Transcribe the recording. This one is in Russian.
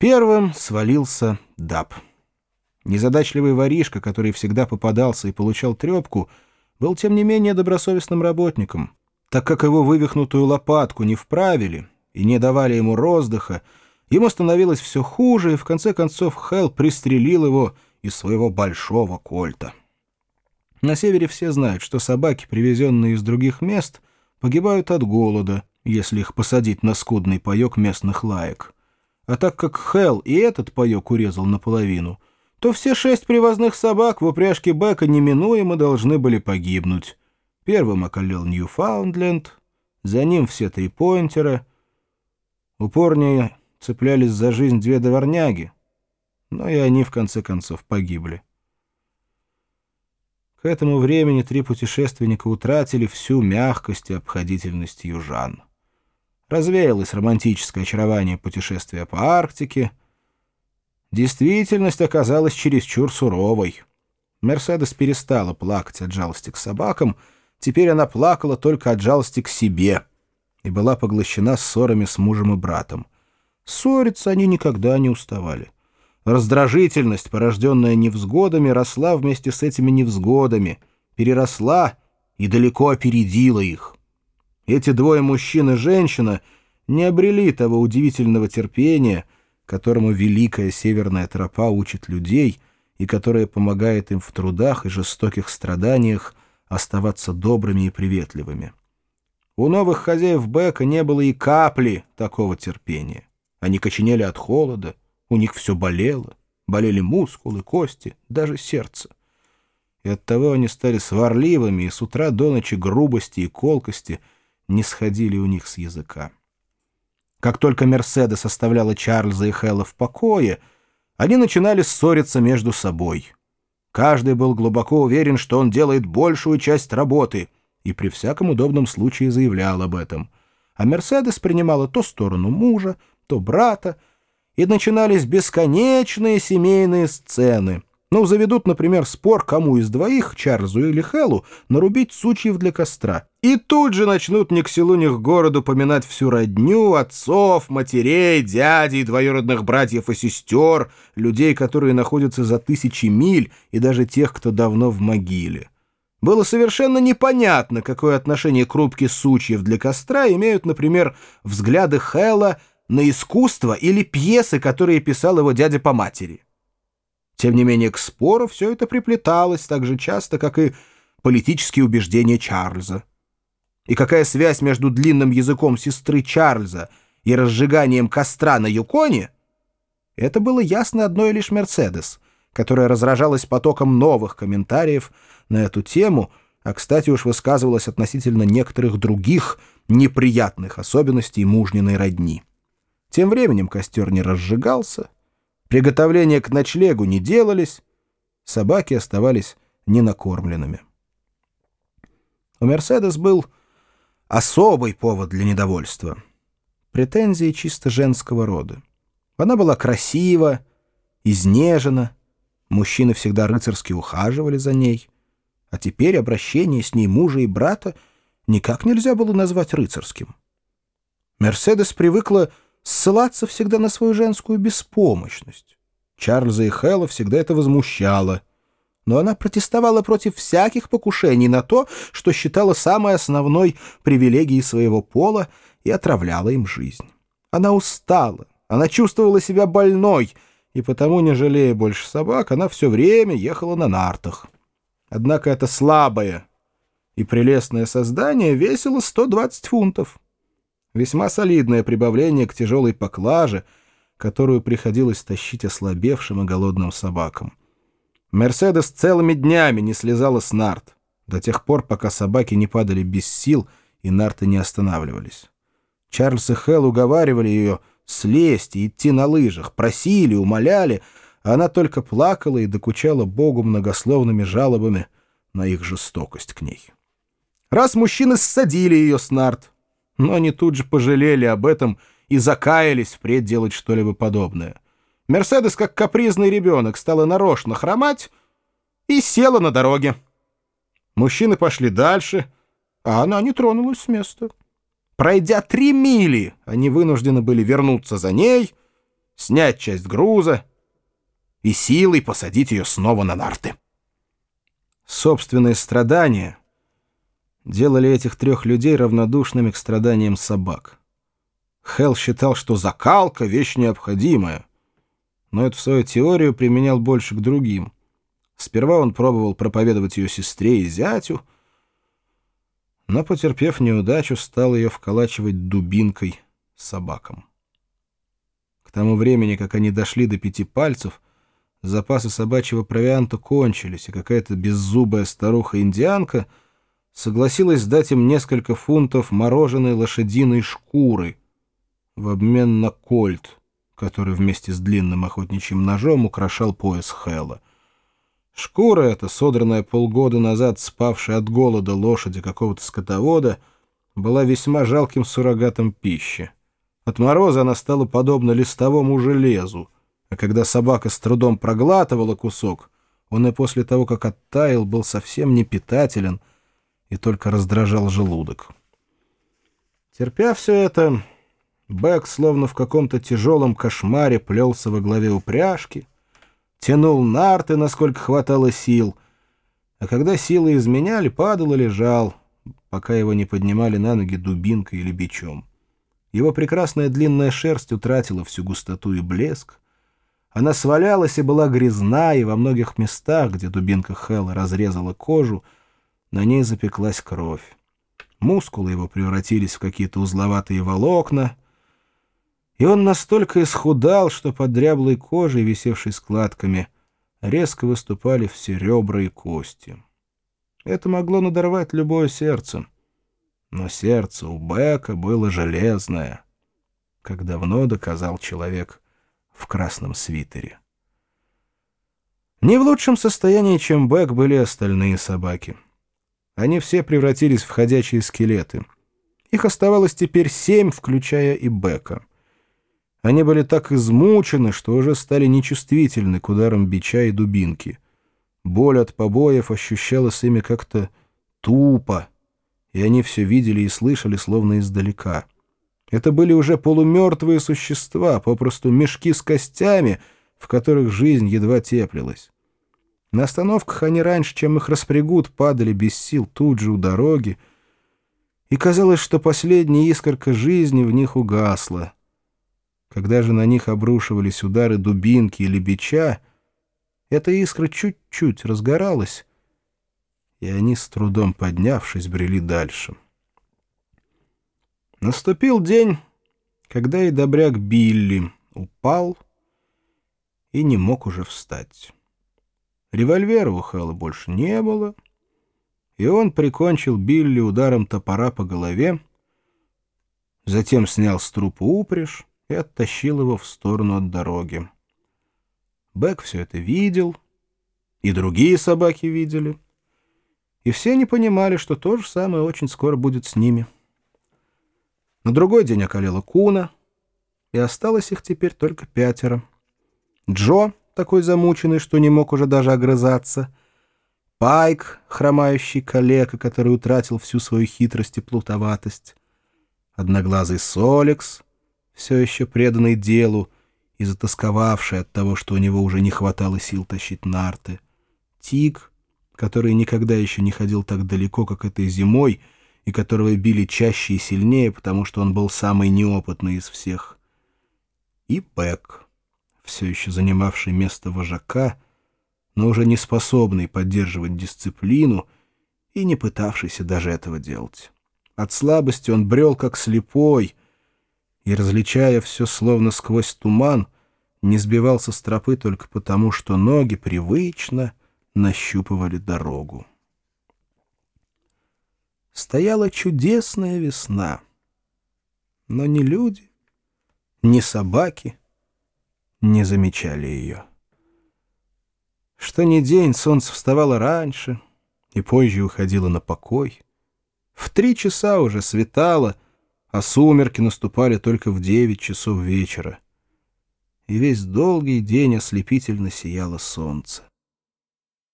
Первым свалился Даб. Незадачливый воришка, который всегда попадался и получал трепку, был тем не менее добросовестным работником. Так как его вывихнутую лопатку не вправили и не давали ему роздыха, ему становилось все хуже, и в конце концов Хелл пристрелил его из своего большого кольта. На севере все знают, что собаки, привезенные из других мест, погибают от голода, если их посадить на скудный паек местных лаек. А так как Хелл и этот паек урезал наполовину, то все шесть привозных собак в упряжке Бека неминуемо должны были погибнуть. Первым околел Ньюфаундленд, за ним все три поинтера. Упорнее цеплялись за жизнь две дворняги, но и они в конце концов погибли. К этому времени три путешественника утратили всю мягкость и обходительность южан. Развеялось романтическое очарование путешествия по Арктике. Действительность оказалась чересчур суровой. Мерседес перестала плакать от жалости к собакам, теперь она плакала только от жалости к себе и была поглощена ссорами с мужем и братом. Ссориться они никогда не уставали. Раздражительность, порожденная невзгодами, росла вместе с этими невзгодами, переросла и далеко опередила их. Эти двое мужчин и женщина не обрели того удивительного терпения, которому великая северная тропа учит людей и которая помогает им в трудах и жестоких страданиях оставаться добрыми и приветливыми. У новых хозяев Бека не было и капли такого терпения. Они коченели от холода, у них все болело, болели мускулы, кости, даже сердце. И оттого они стали сварливыми, и с утра до ночи грубости и колкости — не сходили у них с языка. Как только Мерседес оставляла Чарльза и Хэлла в покое, они начинали ссориться между собой. Каждый был глубоко уверен, что он делает большую часть работы, и при всяком удобном случае заявлял об этом. А Мерседес принимала то сторону мужа, то брата, и начинались бесконечные семейные сцены — ну, заведут, например, спор, кому из двоих, Чарльзу или Хэллу, нарубить сучьев для костра. И тут же начнут ни к селу, ни к городу поминать всю родню, отцов, матерей, дядей, двоюродных братьев и сестер, людей, которые находятся за тысячи миль, и даже тех, кто давно в могиле. Было совершенно непонятно, какое отношение к рубке сучьев для костра имеют, например, взгляды Хэлла на искусство или пьесы, которые писал его дядя по матери. Тем не менее, к спору все это приплеталось так же часто, как и политические убеждения Чарльза. И какая связь между длинным языком сестры Чарльза и разжиганием костра на Юконе? Это было ясно одной лишь Мерседес, которая разражалась потоком новых комментариев на эту тему, а, кстати, уж высказывалась относительно некоторых других неприятных особенностей мужниной родни. Тем временем костер не разжигался — Приготовления к ночлегу не делались, собаки оставались ненакормленными. У «Мерседес» был особый повод для недовольства. Претензии чисто женского рода. Она была красива, изнежена, мужчины всегда рыцарски ухаживали за ней, а теперь обращение с ней мужа и брата никак нельзя было назвать рыцарским. «Мерседес» привыкла ссылаться всегда на свою женскую беспомощность. Чарльза и Хэлла всегда это возмущало. Но она протестовала против всяких покушений на то, что считала самой основной привилегией своего пола и отравляла им жизнь. Она устала, она чувствовала себя больной, и потому, не жалея больше собак, она все время ехала на нартах. Однако это слабое и прелестное создание весило 120 фунтов. Весьма солидное прибавление к тяжелой поклаже, которую приходилось тащить ослабевшим и голодным собакам. Мерседес целыми днями не слезала с нарт, до тех пор, пока собаки не падали без сил и нарты не останавливались. Чарльз и Хелл уговаривали ее слезть и идти на лыжах, просили, умоляли, а она только плакала и докучала Богу многословными жалобами на их жестокость к ней. Раз мужчины ссадили ее с нарт, но они тут же пожалели об этом и закаялись впредь делать что-либо подобное. Мерседес, как капризный ребенок, стала нарочно хромать и села на дороге. Мужчины пошли дальше, а она не тронулась с места. Пройдя три мили, они вынуждены были вернуться за ней, снять часть груза и силой посадить ее снова на нарты. Собственные страдания делали этих трех людей равнодушными к страданиям собак. Хелл считал, что закалка — вещь необходимая, но эту свою теорию применял больше к другим. Сперва он пробовал проповедовать ее сестре и зятю, но, потерпев неудачу, стал ее вколачивать дубинкой собакам. К тому времени, как они дошли до пяти пальцев, запасы собачьего провианта кончились, и какая-то беззубая старуха-индианка согласилась дать им несколько фунтов мороженой лошадиной шкуры в обмен на кольт, который вместе с длинным охотничьим ножом украшал пояс Хэлла. Шкура эта, содранная полгода назад спавшая от голода лошади какого-то скотовода, была весьма жалким суррогатом пищи. От мороза она стала подобна листовому железу, а когда собака с трудом проглатывала кусок, он и после того, как оттаял, был совсем не питателен и только раздражал желудок. Терпя все это, Бэк, словно в каком-то тяжелом кошмаре, плелся во главе упряжки, тянул нарты, насколько хватало сил, а когда силы изменяли, падал и лежал, пока его не поднимали на ноги дубинкой или бичом. Его прекрасная длинная шерсть утратила всю густоту и блеск. Она свалялась и была грязна, и во многих местах, где дубинка Хэлла разрезала кожу, на ней запеклась кровь. Мускулы его превратились в какие-то узловатые волокна, и он настолько исхудал, что под дряблой кожей, висевшей складками, резко выступали все ребра и кости. Это могло надорвать любое сердце. Но сердце у Бека было железное, как давно доказал человек в красном свитере. Не в лучшем состоянии, чем Бек, были остальные собаки. Они все превратились в ходячие скелеты. Их оставалось теперь семь, включая и Бека. Они были так измучены, что уже стали нечувствительны к ударам бича и дубинки. Боль от побоев ощущалась ими как-то тупо, и они все видели и слышали, словно издалека. Это были уже полумертвые существа, попросту мешки с костями, в которых жизнь едва теплилась. На остановках они раньше, чем их распрягут, падали без сил тут же у дороги, и казалось, что последняя искорка жизни в них угасла. Когда же на них обрушивались удары дубинки или бича, эта искра чуть-чуть разгоралась, и они, с трудом поднявшись, брели дальше. Наступил день, когда и добряк Билли упал и не мог уже встать. Револьвера у Хэлла больше не было, и он прикончил Билли ударом топора по голове, затем снял с трупа упряжь и оттащил его в сторону от дороги. Бэк все это видел, и другие собаки видели — и все они понимали, что то же самое очень скоро будет с ними. На другой день околела Куна, и осталось их теперь только пятеро. Джо, такой замученный, что не мог уже даже огрызаться, Пайк, хромающий калека, который утратил всю свою хитрость и плутоватость, одноглазый Соликс, все еще преданный делу и затасковавший от того, что у него уже не хватало сил тащить нарты, Тик, который никогда еще не ходил так далеко, как этой зимой, и которого били чаще и сильнее, потому что он был самый неопытный из всех. И Пэк, все еще занимавший место вожака, но уже не способный поддерживать дисциплину и не пытавшийся даже этого делать. От слабости он брел как слепой, и, различая все словно сквозь туман, не сбивался с тропы только потому, что ноги привычно — нащупывали дорогу. Стояла чудесная весна, но ни люди, ни собаки не замечали ее. Что ни день солнце вставало раньше и позже уходило на покой. В три часа уже светало, а сумерки наступали только в девять часов вечера. И весь долгий день ослепительно сияло солнце.